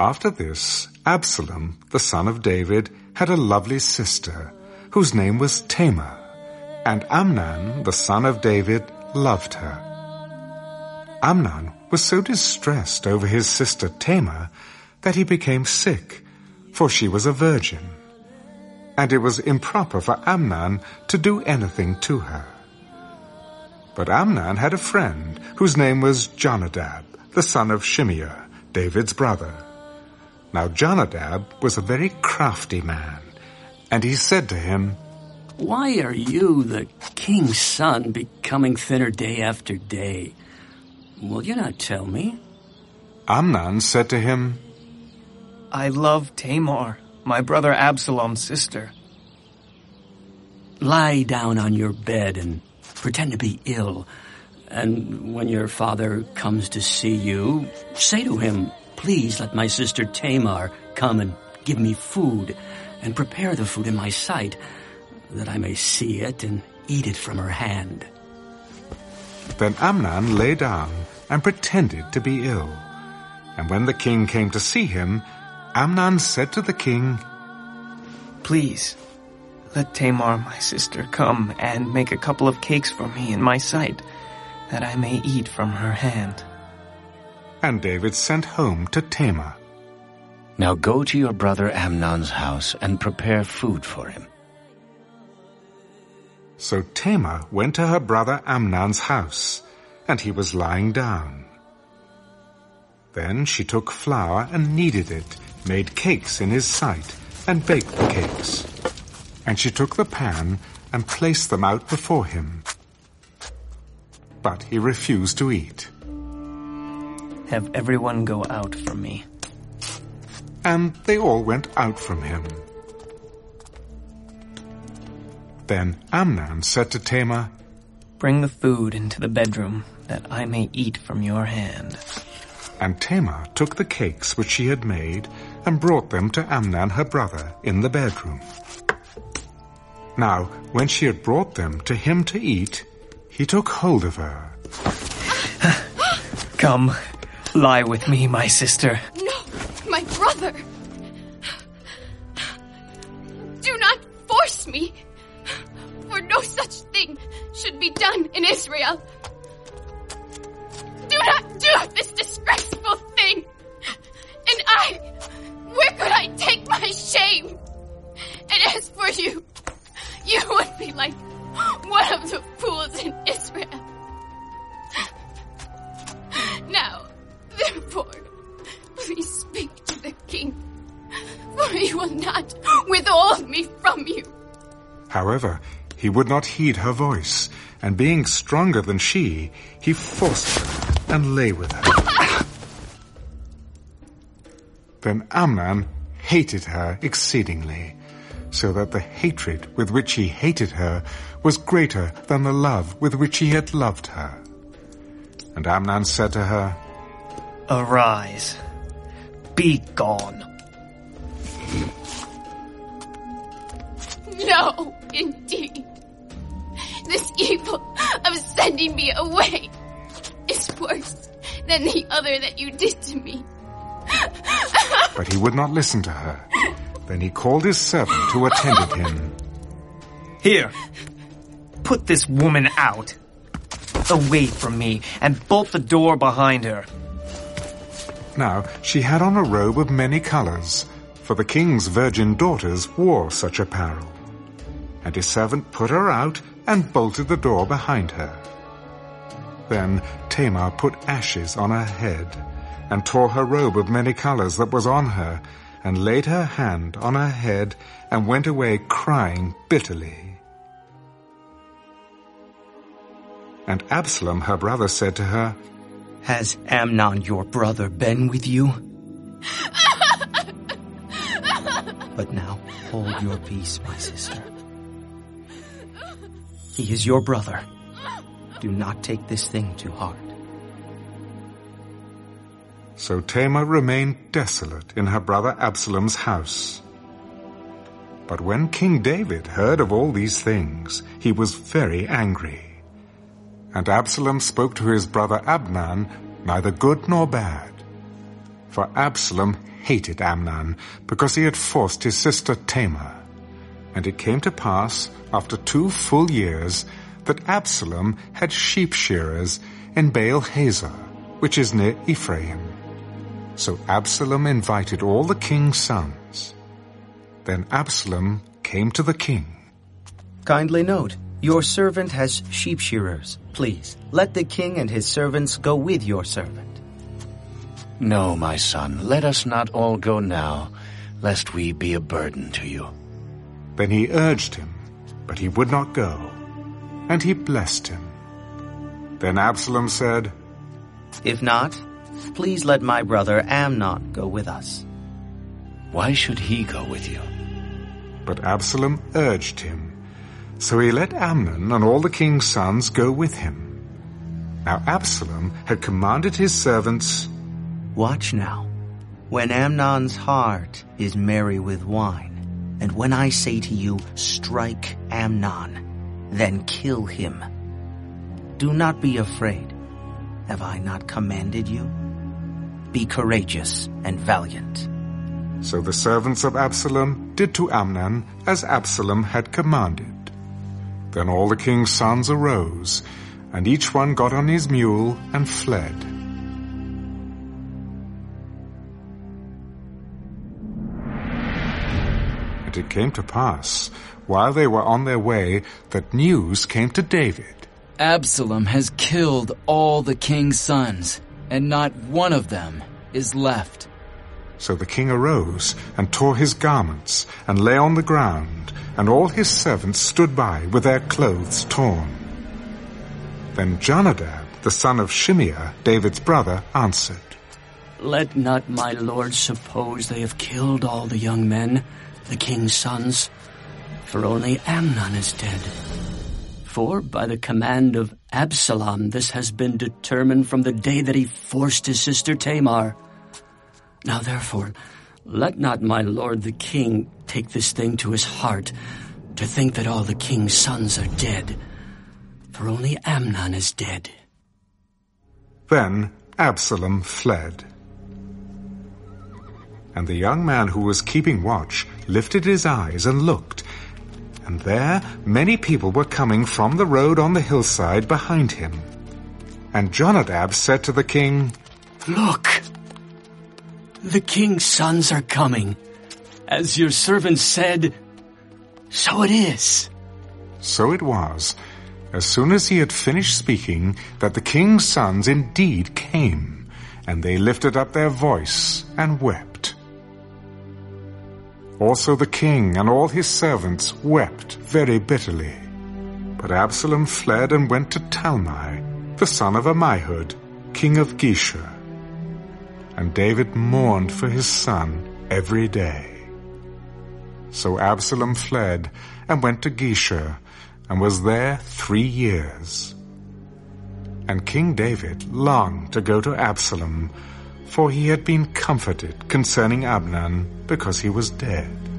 After this, Absalom, the son of David, had a lovely sister, whose name was Tamar, and Amnon, the son of David, loved her. Amnon was so distressed over his sister Tamar that he became sick, for she was a virgin, and it was improper for Amnon to do anything to her. But Amnon had a friend whose name was Jonadab, the son of Shimeah, David's brother. Now Jonadab was a very crafty man, and he said to him, Why are you, the king's son, becoming thinner day after day? Will you not tell me? Amnon said to him, I love Tamar, my brother Absalom's sister. Lie down on your bed and pretend to be ill. And when your father comes to see you, say to him, Please let my sister Tamar come and give me food, and prepare the food in my sight, that I may see it and eat it from her hand. Then Amnon lay down and pretended to be ill. And when the king came to see him, Amnon said to the king, Please, let Tamar, my sister, come and make a couple of cakes for me in my sight, that I may eat from her hand. And David sent home to Tamar. Now go to your brother Amnon's house and prepare food for him. So Tamar went to her brother Amnon's house, and he was lying down. Then she took flour and kneaded it, made cakes in his sight, and baked the cakes. And she took the pan and placed them out before him. But he refused to eat. Have everyone go out from me. And they all went out from him. Then Amnon said to Tamar, Bring the food into the bedroom, that I may eat from your hand. And Tamar took the cakes which she had made and brought them to Amnon her brother in the bedroom. Now, when she had brought them to him to eat, he took hold of her. Come, lie with me, my sister. Please speak to the king, for he will not withhold me from you. However, he would not heed her voice, and being stronger than she, he forced her and lay with her. then Amnon hated her exceedingly, so that the hatred with which he hated her was greater than the love with which he had loved her. And Amnon said to her, Arise. Be gone. No, indeed. This evil of sending me away is worse than the other that you did to me. But he would not listen to her. Then he called his servant who attended him. Here, put this woman out. Away from me, and bolt the door behind her. Now she had on a robe of many colors, for the king's virgin daughters wore such apparel. And his servant put her out and bolted the door behind her. Then Tamar put ashes on her head, and tore her robe of many colors that was on her, and laid her hand on her head, and went away crying bitterly. And Absalom her brother said to her, Has Amnon your brother been with you? but now hold your peace, my sister. He is your brother. Do not take this thing to heart. So Tamar remained desolate in her brother Absalom's house. But when King David heard of all these things, he was very angry. And Absalom spoke to his brother Amnon neither good nor bad. For Absalom hated Amnon because he had forced his sister Tamar. And it came to pass, after two full years, that Absalom had sheep shearers in Baal Hazor, which is near Ephraim. So Absalom invited all the king's sons. Then Absalom came to the king. Kindly note, your servant has sheep shearers. Please, let the king and his servants go with your servant. No, my son, let us not all go now, lest we be a burden to you. Then he urged him, but he would not go, and he blessed him. Then Absalom said, If not, please let my brother Amnon go with us. Why should he go with you? But Absalom urged him. So he let Amnon and all the king's sons go with him. Now Absalom had commanded his servants, Watch now. When Amnon's heart is merry with wine, and when I say to you, strike Amnon, then kill him. Do not be afraid. Have I not commanded you? Be courageous and valiant. So the servants of Absalom did to Amnon as Absalom had commanded. Then all the king's sons arose, and each one got on his mule and fled. And it came to pass, while they were on their way, that news came to David. Absalom has killed all the king's sons, and not one of them is left. So the king arose and tore his garments and lay on the ground, and all his servants stood by with their clothes torn. Then Jonadab, the son of Shimeah, David's brother, answered, Let not my lord suppose they have killed all the young men, the king's sons, for only Amnon is dead. For by the command of Absalom this has been determined from the day that he forced his sister Tamar. Now therefore, let not my lord the king take this thing to his heart, to think that all the king's sons are dead, for only Amnon is dead. Then Absalom fled. And the young man who was keeping watch lifted his eyes and looked, and there many people were coming from the road on the hillside behind him. And Jonadab said to the king, Look! The king's sons are coming. As your servant said, so it is. So it was, as soon as he had finished speaking, that the king's sons indeed came, and they lifted up their voice and wept. Also the king and all his servants wept very bitterly. But Absalom fled and went to Talmai, the son of Ammihud, king of Geshur. And David mourned for his son every day. So Absalom fled and went to Geshur, and was there three years. And King David longed to go to Absalom, for he had been comforted concerning Amnon because he was dead.